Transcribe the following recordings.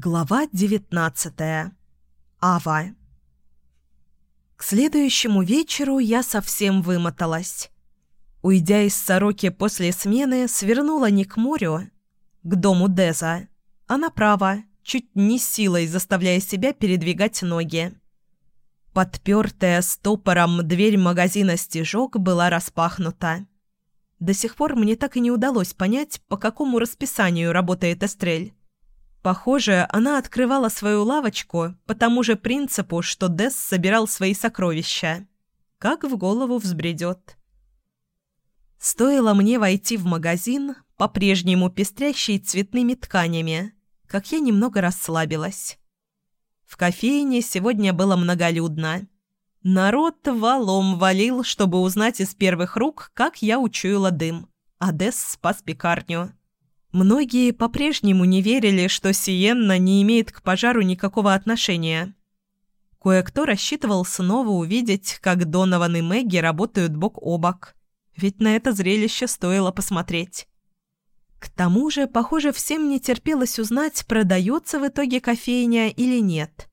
Глава девятнадцатая. Ава. К следующему вечеру я совсем вымоталась. Уйдя из сороки после смены, свернула не к морю, к дому Деза, а направо, чуть не силой заставляя себя передвигать ноги. Подпертая стопором дверь магазина «Стежок» была распахнута. До сих пор мне так и не удалось понять, по какому расписанию работает Эстрель. Похоже, она открывала свою лавочку по тому же принципу, что Десс собирал свои сокровища. Как в голову взбредет. Стоило мне войти в магазин, по-прежнему пестрящий цветными тканями, как я немного расслабилась. В кофейне сегодня было многолюдно. Народ валом валил, чтобы узнать из первых рук, как я учуяла дым, а Десс спас пекарню. Многие по-прежнему не верили, что Сиенна не имеет к пожару никакого отношения. Кое-кто рассчитывал снова увидеть, как Донован и Мэгги работают бок о бок. Ведь на это зрелище стоило посмотреть. К тому же, похоже, всем не терпелось узнать, продается в итоге кофейня или нет.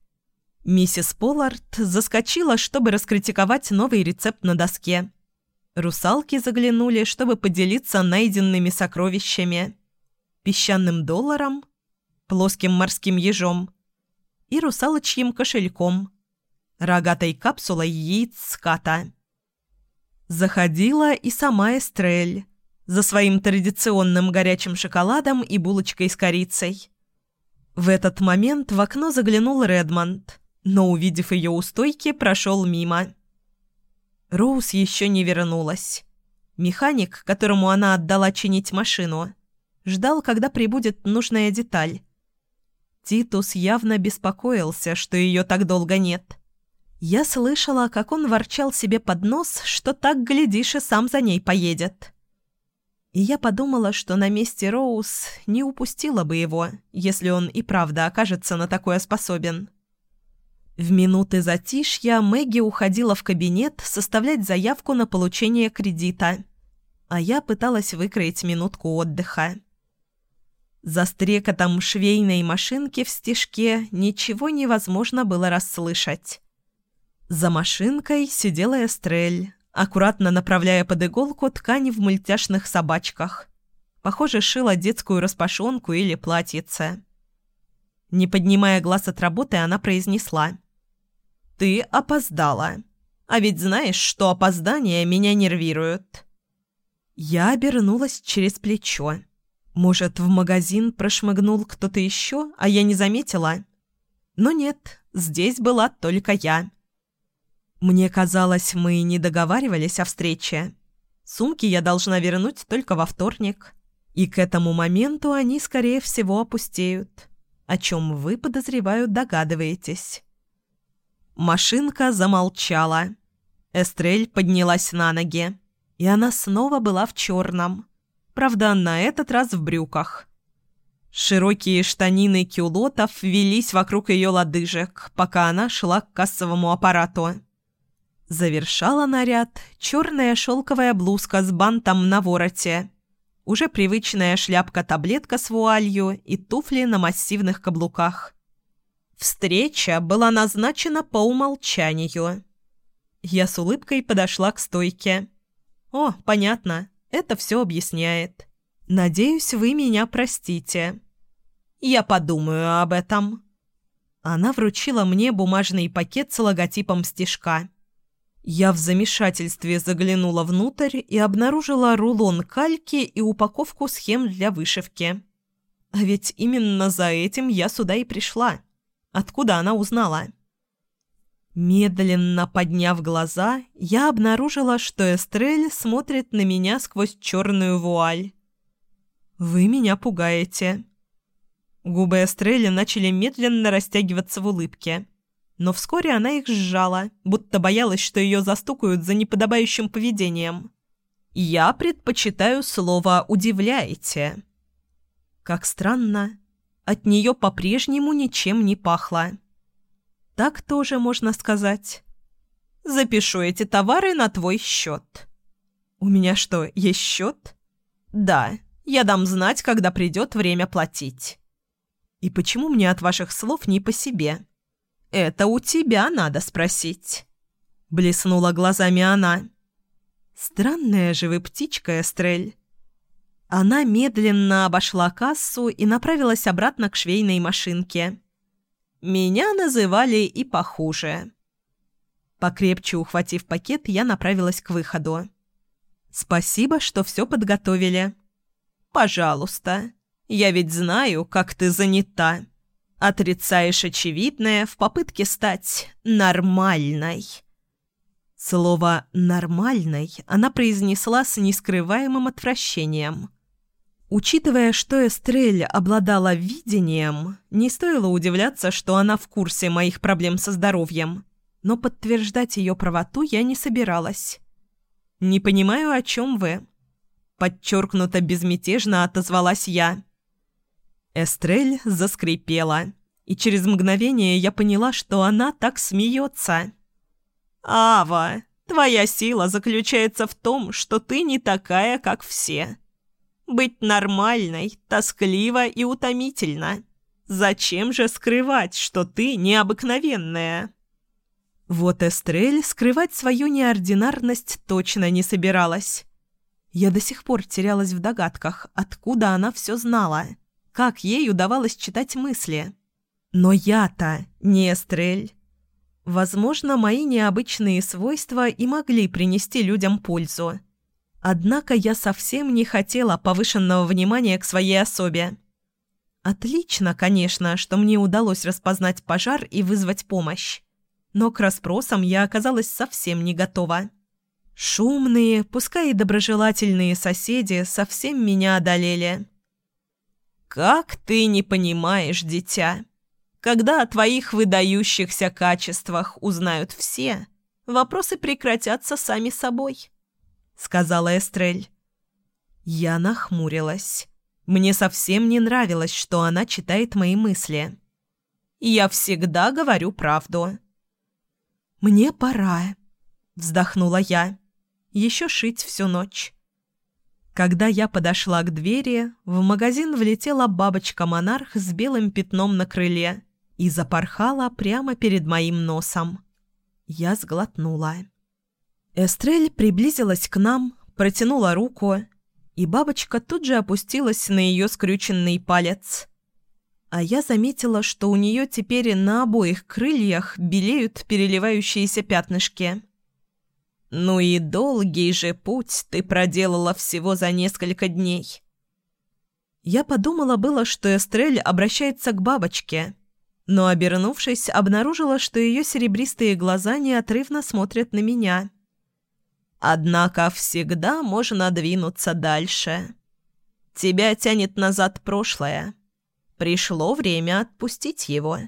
Миссис Поллард заскочила, чтобы раскритиковать новый рецепт на доске. Русалки заглянули, чтобы поделиться найденными сокровищами песчаным долларом, плоским морским ежом и русалочьим кошельком, рогатой капсулой яиц ската. Заходила и сама Эстрель за своим традиционным горячим шоколадом и булочкой с корицей. В этот момент в окно заглянул Редмонд, но, увидев ее у стойки, прошел мимо. Роуз еще не вернулась. Механик, которому она отдала чинить машину, ждал, когда прибудет нужная деталь. Титус явно беспокоился, что ее так долго нет. Я слышала, как он ворчал себе под нос, что так, глядишь, и сам за ней поедет. И я подумала, что на месте Роуз не упустила бы его, если он и правда окажется на такое способен. В минуты затишья Мэгги уходила в кабинет составлять заявку на получение кредита, а я пыталась выкроить минутку отдыха. За стрекотом швейной машинки в стежке ничего невозможно было расслышать. За машинкой сидела Эстрель, аккуратно направляя под иголку ткани в мультяшных собачках. Похоже, шила детскую распашонку или платьице. Не поднимая глаз от работы, она произнесла. «Ты опоздала. А ведь знаешь, что опоздания меня нервируют». Я обернулась через плечо. Может, в магазин прошмыгнул кто-то еще, а я не заметила? Но нет, здесь была только я. Мне казалось, мы не договаривались о встрече. Сумки я должна вернуть только во вторник. И к этому моменту они, скорее всего, опустеют. О чем вы, подозреваю, догадываетесь. Машинка замолчала. Эстрель поднялась на ноги. И она снова была в черном. Правда, на этот раз в брюках. Широкие штанины кюлотов велись вокруг ее лодыжек, пока она шла к кассовому аппарату. Завершала наряд черная шелковая блузка с бантом на вороте, уже привычная шляпка-таблетка с вуалью и туфли на массивных каблуках. Встреча была назначена по умолчанию. Я с улыбкой подошла к стойке. «О, понятно. Это все объясняет. Надеюсь, вы меня простите. Я подумаю об этом. Она вручила мне бумажный пакет с логотипом стежка. Я в замешательстве заглянула внутрь и обнаружила рулон кальки и упаковку схем для вышивки. А ведь именно за этим я сюда и пришла. Откуда она узнала? Медленно подняв глаза, я обнаружила, что Эстрель смотрит на меня сквозь черную вуаль. «Вы меня пугаете». Губы Эстрели начали медленно растягиваться в улыбке. Но вскоре она их сжала, будто боялась, что ее застукают за неподобающим поведением. «Я предпочитаю слово «удивляете». Как странно, от нее по-прежнему ничем не пахло. Так тоже можно сказать. Запишу эти товары на твой счет. У меня что, есть счет? Да, я дам знать, когда придет время платить. И почему мне от ваших слов не по себе? Это у тебя надо спросить. Блеснула глазами она. Странная же вы птичка, Эстрель. Она медленно обошла кассу и направилась обратно к швейной машинке. Меня называли и похуже. Покрепче ухватив пакет, я направилась к выходу. «Спасибо, что все подготовили». «Пожалуйста. Я ведь знаю, как ты занята. Отрицаешь очевидное в попытке стать нормальной». Слово «нормальной» она произнесла с нескрываемым отвращением. Учитывая, что Эстрель обладала видением, не стоило удивляться, что она в курсе моих проблем со здоровьем но подтверждать ее правоту я не собиралась. «Не понимаю, о чем вы?» Подчеркнуто безмятежно отозвалась я. Эстрель заскрипела, и через мгновение я поняла, что она так смеется. «Ава, твоя сила заключается в том, что ты не такая, как все. Быть нормальной, тоскливо и утомительно. Зачем же скрывать, что ты необыкновенная?» Вот Эстрель скрывать свою неординарность точно не собиралась. Я до сих пор терялась в догадках, откуда она все знала, как ей удавалось читать мысли. Но я-то не Эстрель. Возможно, мои необычные свойства и могли принести людям пользу. Однако я совсем не хотела повышенного внимания к своей особе. Отлично, конечно, что мне удалось распознать пожар и вызвать помощь но к расспросам я оказалась совсем не готова. Шумные, пускай и доброжелательные соседи совсем меня одолели. «Как ты не понимаешь, дитя? Когда о твоих выдающихся качествах узнают все, вопросы прекратятся сами собой», — сказала Эстрель. Я нахмурилась. Мне совсем не нравилось, что она читает мои мысли. «Я всегда говорю правду. «Мне пора», — вздохнула я. «Еще шить всю ночь». Когда я подошла к двери, в магазин влетела бабочка-монарх с белым пятном на крыле и запорхала прямо перед моим носом. Я сглотнула. Эстрель приблизилась к нам, протянула руку, и бабочка тут же опустилась на ее скрюченный палец а я заметила, что у нее теперь на обоих крыльях белеют переливающиеся пятнышки. «Ну и долгий же путь ты проделала всего за несколько дней». Я подумала было, что Эстрель обращается к бабочке, но, обернувшись, обнаружила, что ее серебристые глаза неотрывно смотрят на меня. «Однако всегда можно двинуться дальше. Тебя тянет назад прошлое». Пришло время отпустить его.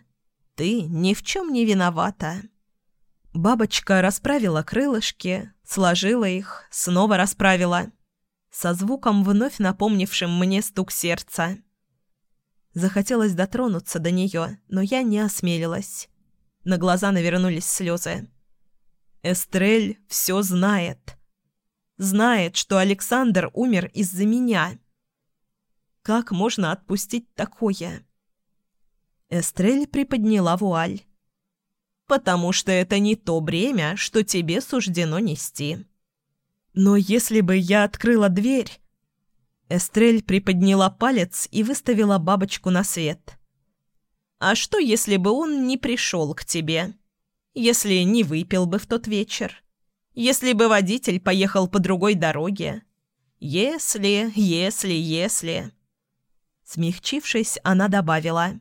Ты ни в чем не виновата». Бабочка расправила крылышки, сложила их, снова расправила. Со звуком, вновь напомнившим мне стук сердца. Захотелось дотронуться до нее, но я не осмелилась. На глаза навернулись слезы. Эстрель все знает. Знает, что Александр умер из-за меня. Как можно отпустить такое? Эстрель приподняла вуаль. «Потому что это не то бремя, что тебе суждено нести». «Но если бы я открыла дверь...» Эстрель приподняла палец и выставила бабочку на свет. «А что, если бы он не пришел к тебе? Если не выпил бы в тот вечер? Если бы водитель поехал по другой дороге? Если, если, если...» Смягчившись, она добавила.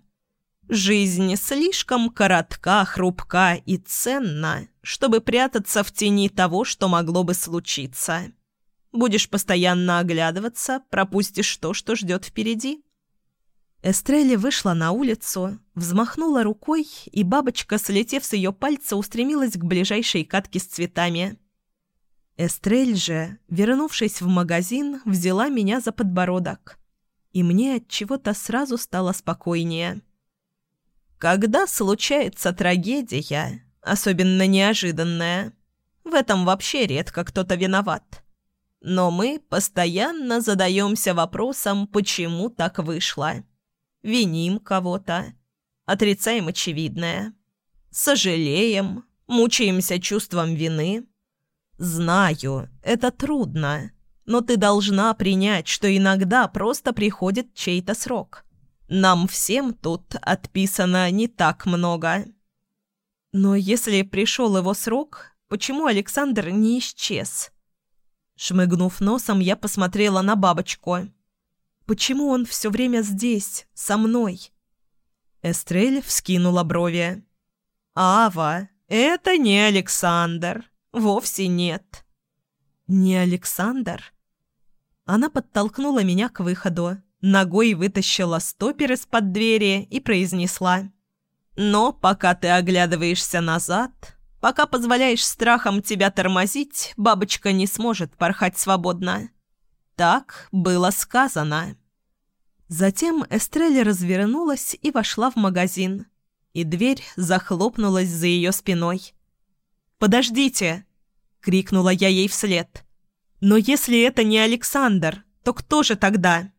«Жизнь слишком коротка, хрупка и ценна, чтобы прятаться в тени того, что могло бы случиться. Будешь постоянно оглядываться, пропустишь то, что ждет впереди». Эстрелли вышла на улицу, взмахнула рукой, и бабочка, слетев с ее пальца, устремилась к ближайшей катке с цветами. Эстрель же, вернувшись в магазин, взяла меня за подбородок и мне от чего-то сразу стало спокойнее. Когда случается трагедия, особенно неожиданная, в этом вообще редко кто-то виноват. Но мы постоянно задаемся вопросом, почему так вышло. Виним кого-то, отрицаем очевидное, сожалеем, мучаемся чувством вины. Знаю, это трудно, но ты должна принять, что иногда просто приходит чей-то срок. Нам всем тут отписано не так много. Но если пришел его срок, почему Александр не исчез? Шмыгнув носом, я посмотрела на бабочку. Почему он все время здесь, со мной? Эстрель вскинула брови. «Ава, это не Александр. Вовсе нет». «Не Александр?» Она подтолкнула меня к выходу, ногой вытащила стопер из-под двери и произнесла. «Но пока ты оглядываешься назад, пока позволяешь страхам тебя тормозить, бабочка не сможет порхать свободно. Так было сказано». Затем Эстрелли развернулась и вошла в магазин, и дверь захлопнулась за ее спиной. «Подождите!» — крикнула я ей вслед. «Но если это не Александр, то кто же тогда?»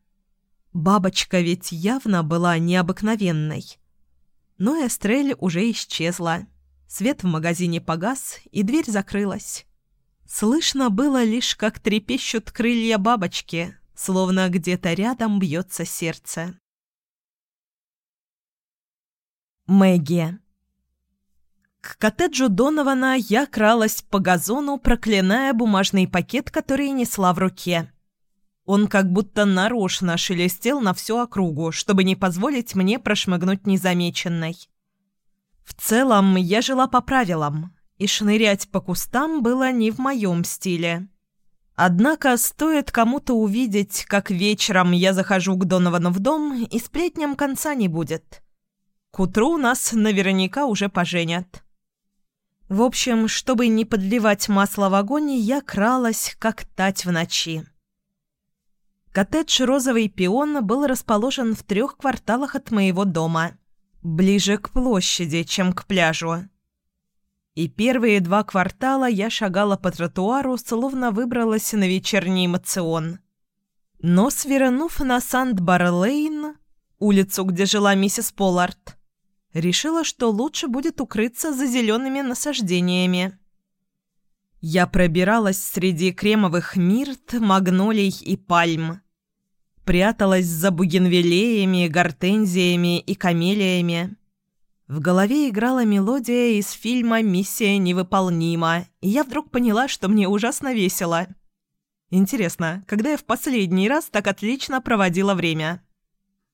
Бабочка ведь явно была необыкновенной. Но Эстрель уже исчезла. Свет в магазине погас, и дверь закрылась. Слышно было лишь, как трепещут крылья бабочки, словно где-то рядом бьется сердце. Мэгги К коттеджу Донована я кралась по газону, проклиная бумажный пакет, который несла в руке. Он как будто нарочно шелестел на всю округу, чтобы не позволить мне прошмыгнуть незамеченной. В целом, я жила по правилам, и шнырять по кустам было не в моем стиле. Однако стоит кому-то увидеть, как вечером я захожу к Доновану в дом, и сплетням конца не будет. К утру нас наверняка уже поженят. В общем, чтобы не подливать масло в огонь, я кралась, как тать в ночи. Коттедж «Розовый пион» был расположен в трех кварталах от моего дома, ближе к площади, чем к пляжу и первые два квартала я шагала по тротуару, словно выбралась на вечерний эмоцион. Но, свернув на Санд-Барлейн, улицу, где жила миссис Поллард, решила, что лучше будет укрыться за зелеными насаждениями. Я пробиралась среди кремовых мирт, магнолий и пальм. Пряталась за бугенвилеями, гортензиями и камелиями. В голове играла мелодия из фильма «Миссия невыполнима», и я вдруг поняла, что мне ужасно весело. Интересно, когда я в последний раз так отлично проводила время?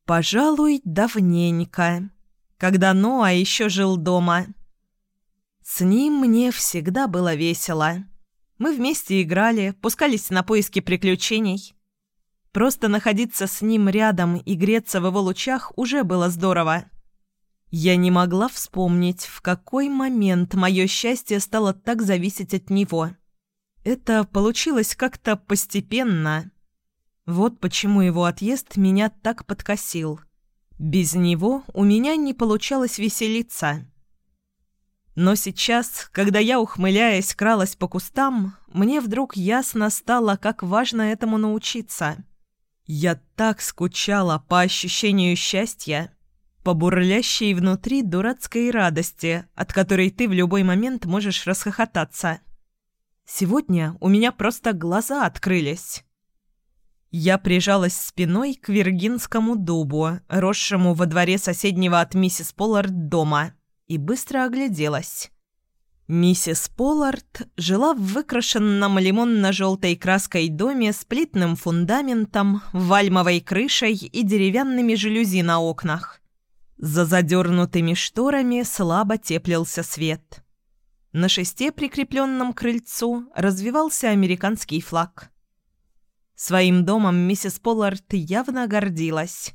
Пожалуй, давненько. Когда Ноа еще жил дома. С ним мне всегда было весело. Мы вместе играли, пускались на поиски приключений. Просто находиться с ним рядом и греться в его лучах уже было здорово. Я не могла вспомнить, в какой момент мое счастье стало так зависеть от него. Это получилось как-то постепенно. Вот почему его отъезд меня так подкосил. Без него у меня не получалось веселиться. Но сейчас, когда я, ухмыляясь, кралась по кустам, мне вдруг ясно стало, как важно этому научиться. Я так скучала по ощущению счастья, по бурлящей внутри дурацкой радости, от которой ты в любой момент можешь расхохотаться. Сегодня у меня просто глаза открылись. Я прижалась спиной к виргинскому дубу, росшему во дворе соседнего от миссис Поллард дома, и быстро огляделась. Миссис Поллард жила в выкрашенном лимонно-желтой краской доме с плитным фундаментом, вальмовой крышей и деревянными жалюзи на окнах. За задернутыми шторами слабо теплился свет. На шесте, прикрепленном к крыльцу, развивался американский флаг. Своим домом миссис Поллард явно гордилась.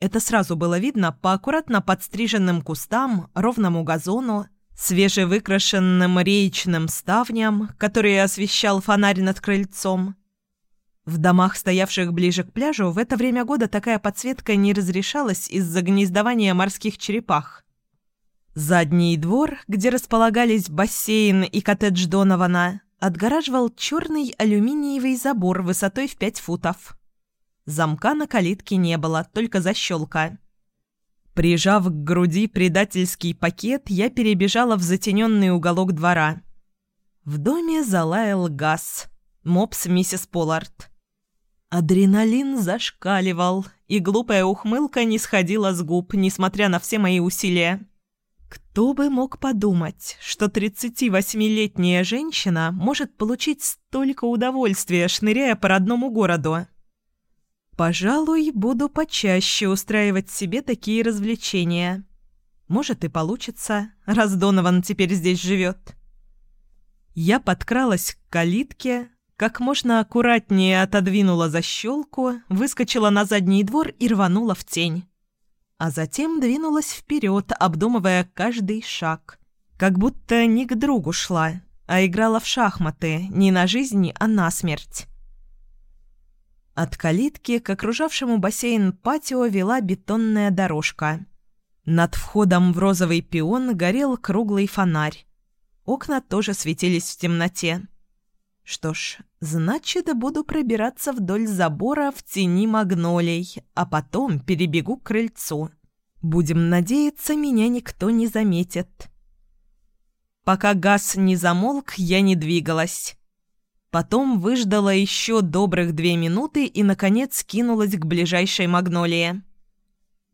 Это сразу было видно по аккуратно подстриженным кустам, ровному газону, свежевыкрашенным реечным ставням, которые освещал фонарь над крыльцом, в домах, стоявших ближе к пляжу, в это время года такая подсветка не разрешалась из-за гнездования морских черепах. Задний двор, где располагались бассейн и коттедж Донована, отгораживал черный алюминиевый забор высотой в пять футов. Замка на калитке не было, только защелка. Прижав к груди предательский пакет, я перебежала в затененный уголок двора. В доме залаял газ. Мопс миссис Поллард. Адреналин зашкаливал, и глупая ухмылка не сходила с губ, несмотря на все мои усилия. Кто бы мог подумать, что 38-летняя женщина может получить столько удовольствия, шныряя по родному городу? Пожалуй, буду почаще устраивать себе такие развлечения. Может и получится, раз Донован теперь здесь живет. Я подкралась к калитке, как можно аккуратнее отодвинула защелку, выскочила на задний двор и рванула в тень. А затем двинулась вперед, обдумывая каждый шаг. Как будто не к другу шла, а играла в шахматы не на жизнь, а на смерть. От калитки к окружавшему бассейн патио вела бетонная дорожка. Над входом в розовый пион горел круглый фонарь. Окна тоже светились в темноте. Что ж, значит, буду пробираться вдоль забора в тени магнолий, а потом перебегу к крыльцу. Будем надеяться, меня никто не заметит. Пока газ не замолк, я не двигалась. Потом выждала еще добрых две минуты и, наконец, кинулась к ближайшей магнолии.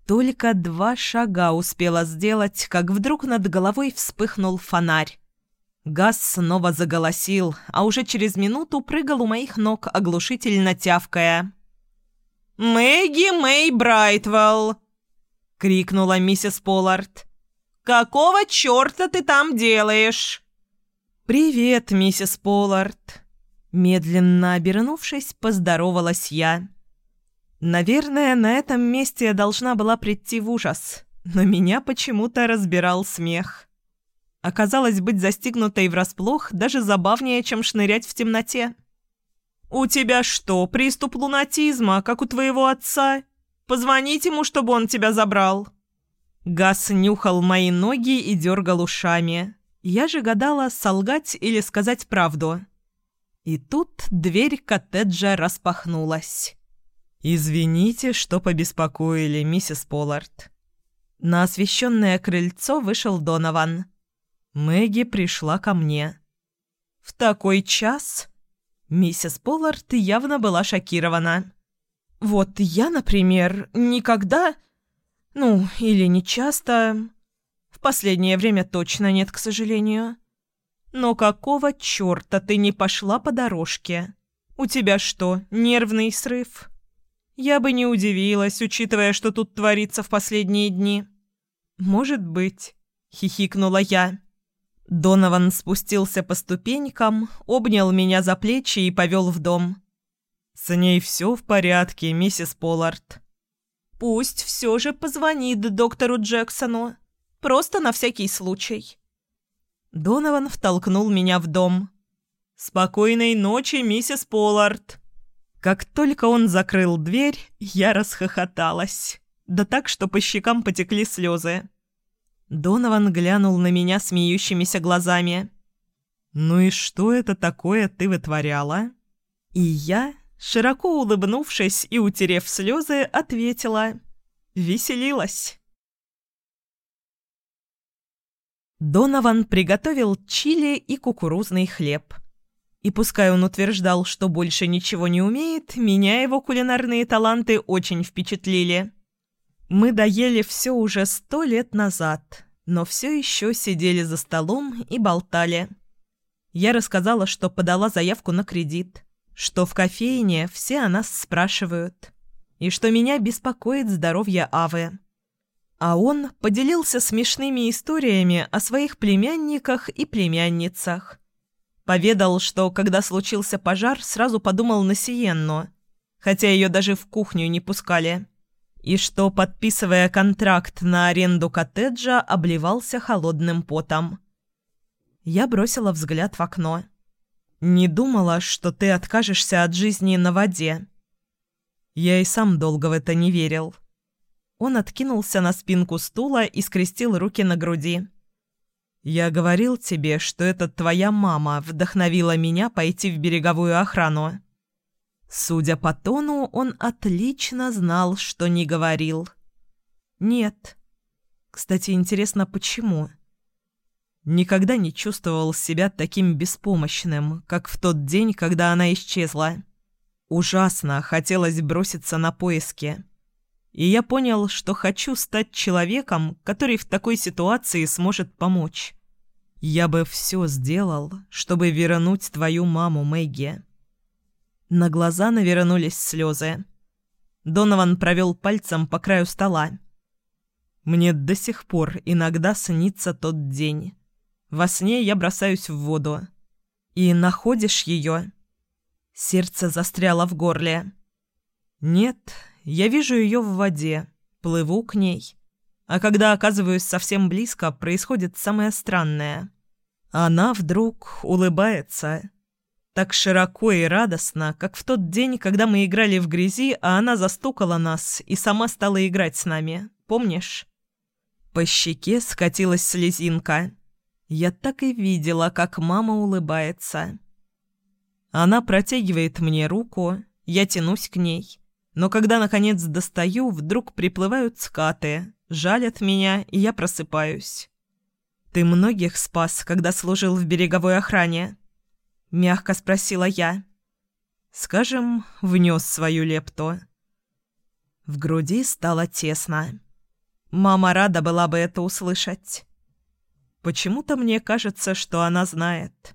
Только два шага успела сделать, как вдруг над головой вспыхнул фонарь. Газ снова заголосил, а уже через минуту прыгал у моих ног, оглушительно тявкая. «Мэгги Мэй Брайтвелл!» — крикнула миссис Поллард. «Какого черта ты там делаешь?» «Привет, миссис Поллард!» Медленно обернувшись, поздоровалась я. Наверное, на этом месте я должна была прийти в ужас, но меня почему-то разбирал смех. Оказалось, быть застигнутой врасплох даже забавнее, чем шнырять в темноте. «У тебя что, приступ лунатизма, как у твоего отца? Позвонить ему, чтобы он тебя забрал». Газ нюхал мои ноги и дергал ушами. Я же гадала, солгать или сказать правду. И тут дверь коттеджа распахнулась. «Извините, что побеспокоили, миссис Поллард». На освещенное крыльцо вышел Донован. Мэгги пришла ко мне. «В такой час?» Миссис Поллард явно была шокирована. «Вот я, например, никогда... Ну, или не часто... В последнее время точно нет, к сожалению. Но какого черта ты не пошла по дорожке? У тебя что, нервный срыв?» Я бы не удивилась, учитывая, что тут творится в последние дни. «Может быть», — хихикнула я. Донован спустился по ступенькам, обнял меня за плечи и повел в дом. «С ней все в порядке, миссис Поллард». «Пусть все же позвонит доктору Джексону. Просто на всякий случай». Донован втолкнул меня в дом. «Спокойной ночи, миссис Поллард». Как только он закрыл дверь, я расхохоталась. Да так, что по щекам потекли слезы. Донован глянул на меня смеющимися глазами. «Ну и что это такое ты вытворяла?» И я, широко улыбнувшись и утерев слезы, ответила. «Веселилась». Донован приготовил чили и кукурузный хлеб. И пускай он утверждал, что больше ничего не умеет, меня его кулинарные таланты очень впечатлили. Мы доели все уже сто лет назад, но все еще сидели за столом и болтали. Я рассказала, что подала заявку на кредит, что в кофейне все о нас спрашивают, и что меня беспокоит здоровье Авы. А он поделился смешными историями о своих племянниках и племянницах. Поведал, что когда случился пожар, сразу подумал на Сиенну, хотя ее даже в кухню не пускали и что, подписывая контракт на аренду коттеджа, обливался холодным потом. Я бросила взгляд в окно. «Не думала, что ты откажешься от жизни на воде». Я и сам долго в это не верил. Он откинулся на спинку стула и скрестил руки на груди. «Я говорил тебе, что это твоя мама вдохновила меня пойти в береговую охрану». Судя по тону, он отлично знал, что не говорил. «Нет», Кстати, интересно, почему? Никогда не чувствовал себя таким беспомощным, как в тот день, когда она исчезла. Ужасно хотелось броситься на поиски. И я понял, что хочу стать человеком, который в такой ситуации сможет помочь. Я бы все сделал, чтобы вернуть твою маму, Мэгги. На глаза навернулись слезы. Донован провел пальцем по краю стола. Мне до сих пор иногда снится тот день. Во сне я бросаюсь в воду. И находишь ее. Сердце застряло в горле. Нет, я вижу ее в воде, плыву к ней. А когда оказываюсь совсем близко, происходит самое странное. Она вдруг улыбается. Так широко и радостно, как в тот день, когда мы играли в грязи, а она застукала нас и сама стала играть с нами. Помнишь? По щеке скатилась слезинка. Я так и видела, как мама улыбается. Она протягивает мне руку, я тянусь к ней. Но когда, наконец, достаю, вдруг приплывают скаты, жалят меня, и я просыпаюсь. «Ты многих спас, когда служил в береговой охране?» — мягко спросила я. Скажем, внес свою лепту. В груди стало тесно. Мама рада была бы это услышать. Почему-то мне кажется, что она знает.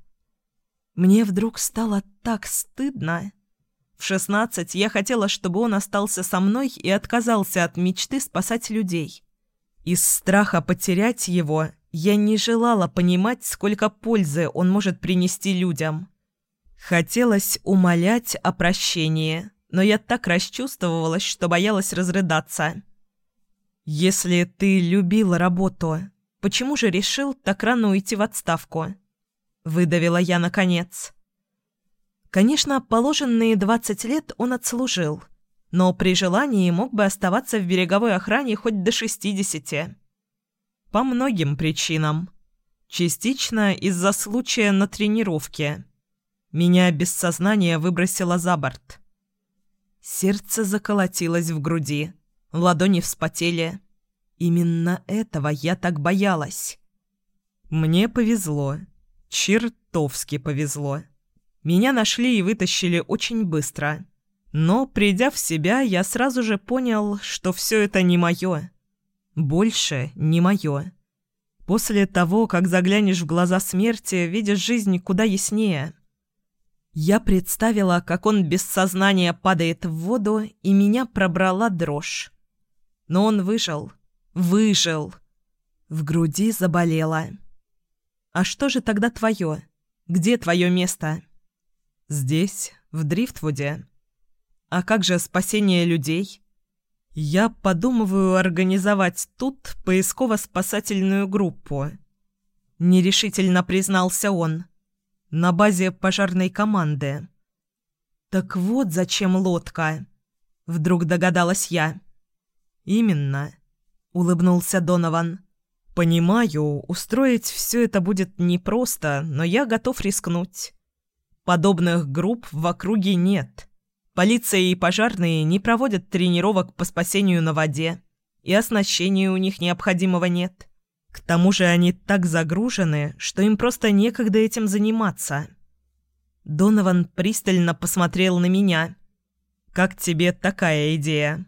Мне вдруг стало так стыдно. В шестнадцать я хотела, чтобы он остался со мной и отказался от мечты спасать людей. Из страха потерять его я не желала понимать, сколько пользы он может принести людям. Хотелось умолять о прощении, но я так расчувствовалась, что боялась разрыдаться. «Если ты любил работу, почему же решил так рано уйти в отставку?» Выдавила я наконец. Конечно, положенные 20 лет он отслужил, но при желании мог бы оставаться в береговой охране хоть до 60. По многим причинам. Частично из-за случая на тренировке. Меня без сознания выбросило за борт. Сердце заколотилось в груди. Ладони вспотели. Именно этого я так боялась. Мне повезло. Чертовски повезло. Меня нашли и вытащили очень быстро. Но, придя в себя, я сразу же понял, что все это не мое. Больше не мое. После того, как заглянешь в глаза смерти, видишь жизнь куда яснее. Я представила, как он без сознания падает в воду, и меня пробрала дрожь. Но он выжил. Выжил. В груди заболело. «А что же тогда твое? Где твое место?» «Здесь, в Дрифтвуде». «А как же спасение людей?» «Я подумываю организовать тут поисково-спасательную группу». Нерешительно признался он. «На базе пожарной команды». «Так вот зачем лодка?» Вдруг догадалась я. «Именно», — улыбнулся Донован. «Понимаю, устроить все это будет непросто, но я готов рискнуть. Подобных групп в округе нет. Полиция и пожарные не проводят тренировок по спасению на воде, и оснащения у них необходимого нет. К тому же они так загружены, что им просто некогда этим заниматься». Донован пристально посмотрел на меня. «Как тебе такая идея?»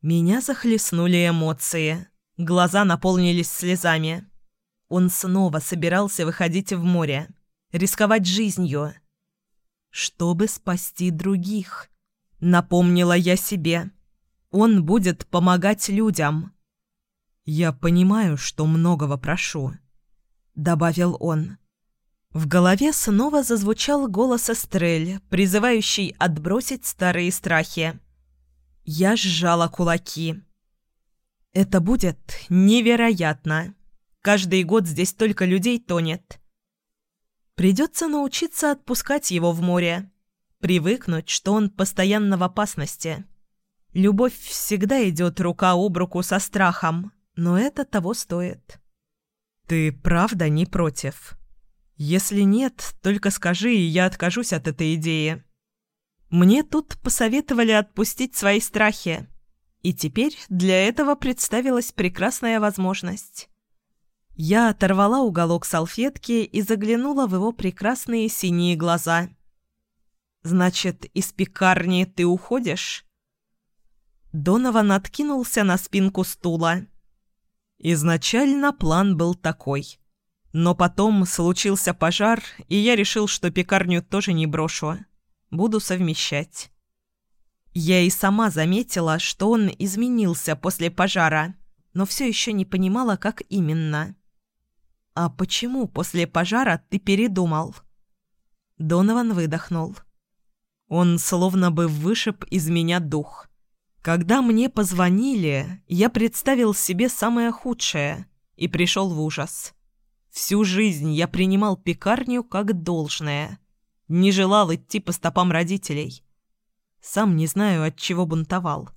Меня захлестнули эмоции. Глаза наполнились слезами. Он снова собирался выходить в море, рисковать жизнью. Чтобы спасти других. Напомнила я себе. Он будет помогать людям. «Я понимаю, что многого прошу», — добавил он. В голове снова зазвучал голос Эстрель, призывающий отбросить старые страхи. Я сжала кулаки. Это будет невероятно. Каждый год здесь только людей тонет. Придется научиться отпускать его в море. Привыкнуть, что он постоянно в опасности. Любовь всегда идет рука об руку со страхом, но это того стоит. Ты правда не против? Если нет, только скажи, и я откажусь от этой идеи. Мне тут посоветовали отпустить свои страхи. И теперь для этого представилась прекрасная возможность. Я оторвала уголок салфетки и заглянула в его прекрасные синие глаза. «Значит, из пекарни ты уходишь?» Донован откинулся на спинку стула. Изначально план был такой. Но потом случился пожар, и я решил, что пекарню тоже не брошу. Буду совмещать. Я и сама заметила, что он изменился после пожара, но все еще не понимала, как именно. «А почему после пожара ты передумал?» Донован выдохнул. Он словно бы вышиб из меня дух. Когда мне позвонили, я представил себе самое худшее и пришел в ужас. Всю жизнь я принимал пекарню как должное. Не желал идти по стопам родителей. Сам не знаю, от чего бунтовал.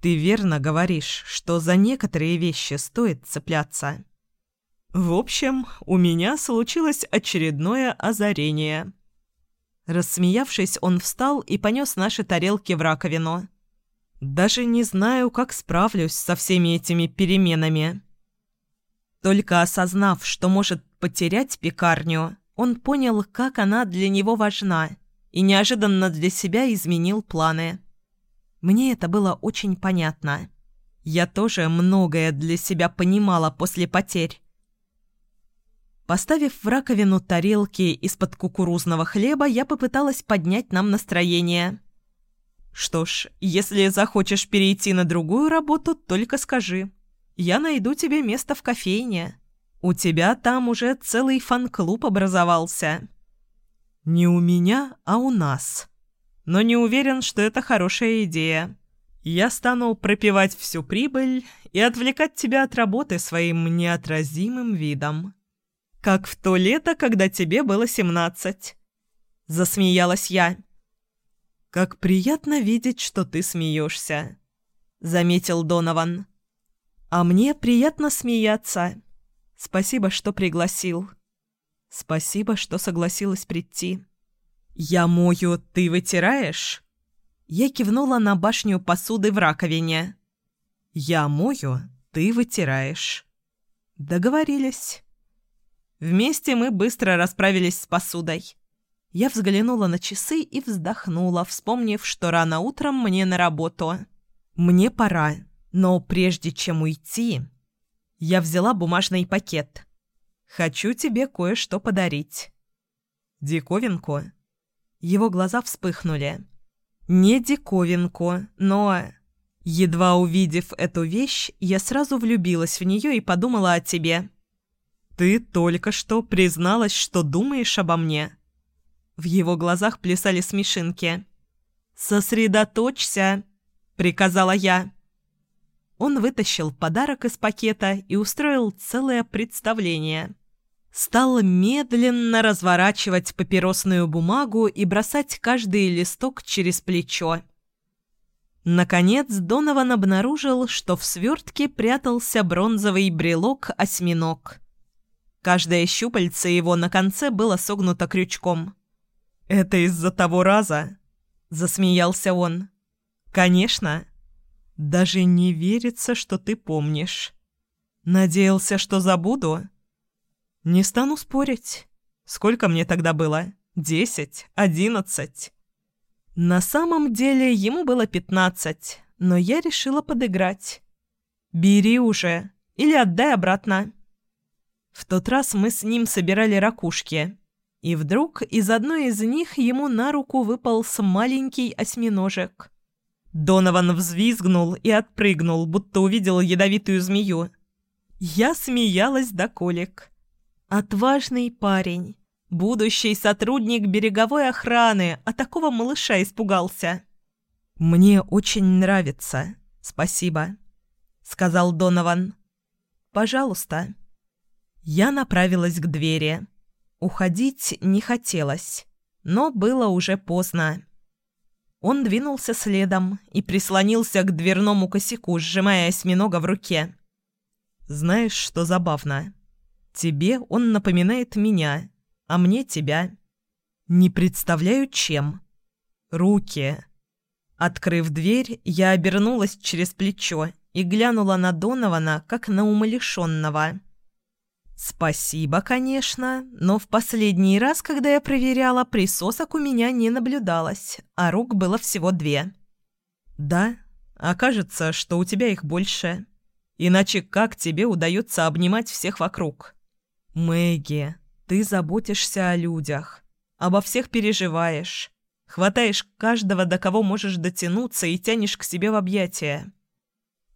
Ты верно говоришь, что за некоторые вещи стоит цепляться. В общем, у меня случилось очередное озарение. Рассмеявшись, он встал и понес наши тарелки в раковину. Даже не знаю, как справлюсь со всеми этими переменами. Только осознав, что может потерять пекарню, он понял, как она для него важна, и неожиданно для себя изменил планы. Мне это было очень понятно. Я тоже многое для себя понимала после потерь. Поставив в раковину тарелки из-под кукурузного хлеба, я попыталась поднять нам настроение. «Что ж, если захочешь перейти на другую работу, только скажи. Я найду тебе место в кофейне. У тебя там уже целый фан-клуб образовался». «Не у меня, а у нас. Но не уверен, что это хорошая идея. Я стану пропивать всю прибыль и отвлекать тебя от работы своим неотразимым видом» как в то лето, когда тебе было семнадцать». Засмеялась я. «Как приятно видеть, что ты смеешься», — заметил Донован. «А мне приятно смеяться. Спасибо, что пригласил. Спасибо, что согласилась прийти. Я мою, ты вытираешь?» Я кивнула на башню посуды в раковине. «Я мою, ты вытираешь». «Договорились». Вместе мы быстро расправились с посудой. Я взглянула на часы и вздохнула, вспомнив, что рано утром мне на работу. Мне пора, но прежде чем уйти, я взяла бумажный пакет. Хочу тебе кое-что подарить. Диковинку? Его глаза вспыхнули. Не диковинку, но... Едва увидев эту вещь, я сразу влюбилась в нее и подумала о тебе. «Ты только что призналась, что думаешь обо мне». В его глазах плясали смешинки. «Сосредоточься», — приказала я. Он вытащил подарок из пакета и устроил целое представление. Стал медленно разворачивать папиросную бумагу и бросать каждый листок через плечо. Наконец Донован обнаружил, что в свертке прятался бронзовый брелок-осьминог. Каждое щупальце его на конце было согнуто крючком. «Это из-за того раза?» – засмеялся он. «Конечно. Даже не верится, что ты помнишь. Надеялся, что забуду?» «Не стану спорить. Сколько мне тогда было? Десять? Одиннадцать?» На самом деле ему было пятнадцать, но я решила подыграть. «Бери уже или отдай обратно». В тот раз мы с ним собирали ракушки. И вдруг из одной из них ему на руку выпал маленький осьминожек. Донован взвизгнул и отпрыгнул, будто увидел ядовитую змею. Я смеялась до колик. Отважный парень, будущий сотрудник береговой охраны, а такого малыша испугался. «Мне очень нравится, спасибо», — сказал Донован. «Пожалуйста». Я направилась к двери. Уходить не хотелось, но было уже поздно. Он двинулся следом и прислонился к дверному косяку, сжимая осьминога в руке. «Знаешь, что забавно? Тебе он напоминает меня, а мне тебя. Не представляю, чем. Руки. Открыв дверь, я обернулась через плечо и глянула на Донована, как на умалишенного. «Спасибо, конечно, но в последний раз, когда я проверяла, присосок у меня не наблюдалось, а рук было всего две». «Да? Окажется, что у тебя их больше. Иначе как тебе удается обнимать всех вокруг?» «Мэгги, ты заботишься о людях, обо всех переживаешь, хватаешь каждого, до кого можешь дотянуться и тянешь к себе в объятия».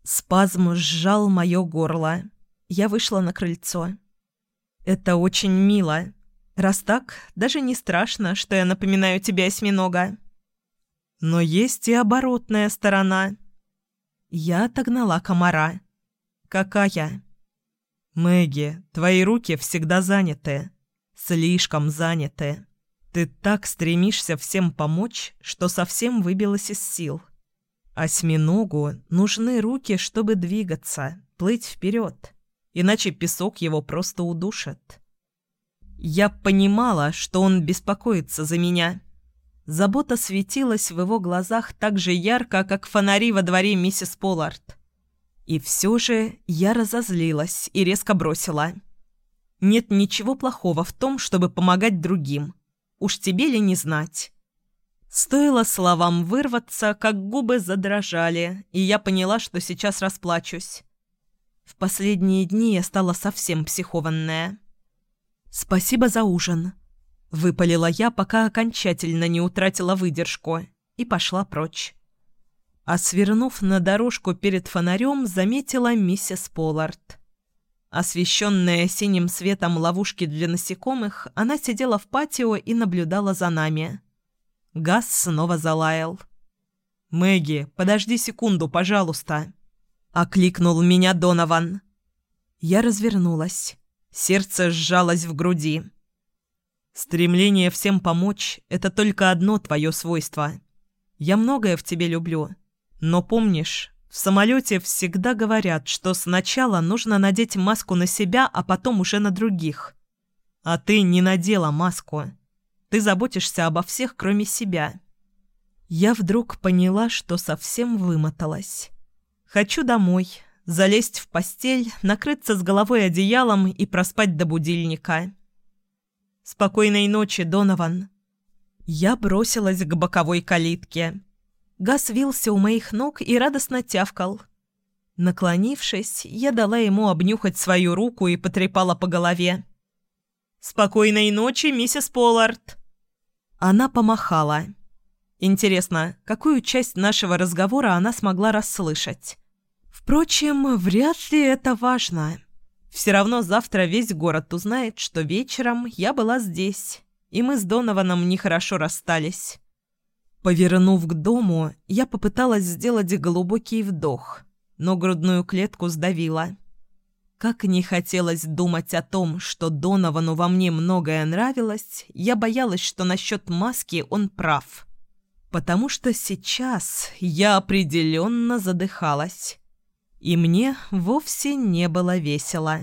Спазм сжал мое горло. Я вышла на крыльцо. «Это очень мило. Раз так, даже не страшно, что я напоминаю тебе осьминога». Но есть и оборотная сторона. Я отогнала комара. «Какая?» «Мэгги, твои руки всегда заняты. Слишком заняты. Ты так стремишься всем помочь, что совсем выбилась из сил. Осьминогу нужны руки, чтобы двигаться, плыть вперед иначе песок его просто удушит. Я понимала, что он беспокоится за меня. Забота светилась в его глазах так же ярко, как фонари во дворе миссис Поллард. И все же я разозлилась и резко бросила. «Нет ничего плохого в том, чтобы помогать другим. Уж тебе ли не знать?» Стоило словам вырваться, как губы задрожали, и я поняла, что сейчас расплачусь. В последние дни я стала совсем психованная. «Спасибо за ужин», — выпалила я, пока окончательно не утратила выдержку, и пошла прочь. А свернув на дорожку перед фонарем, заметила миссис Поллард. Освещенная синим светом ловушки для насекомых, она сидела в патио и наблюдала за нами. Газ снова залаял. «Мэгги, подожди секунду, пожалуйста», — окликнул меня Донован. Я развернулась. Сердце сжалось в груди. «Стремление всем помочь — это только одно твое свойство. Я многое в тебе люблю. Но помнишь, в самолете всегда говорят, что сначала нужно надеть маску на себя, а потом уже на других. А ты не надела маску. Ты заботишься обо всех, кроме себя». Я вдруг поняла, что совсем вымоталась. Хочу домой, залезть в постель, накрыться с головой одеялом и проспать до будильника. «Спокойной ночи, Донован!» Я бросилась к боковой калитке. Газ вился у моих ног и радостно тявкал. Наклонившись, я дала ему обнюхать свою руку и потрепала по голове. «Спокойной ночи, миссис Поллард!» Она помахала. Интересно, какую часть нашего разговора она смогла расслышать? Впрочем, вряд ли это важно. Все равно завтра весь город узнает, что вечером я была здесь, и мы с Донованом нехорошо расстались. Повернув к дому, я попыталась сделать глубокий вдох, но грудную клетку сдавила. Как не хотелось думать о том, что Доновану во мне многое нравилось, я боялась, что насчет маски он прав потому что сейчас я определенно задыхалась. И мне вовсе не было весело.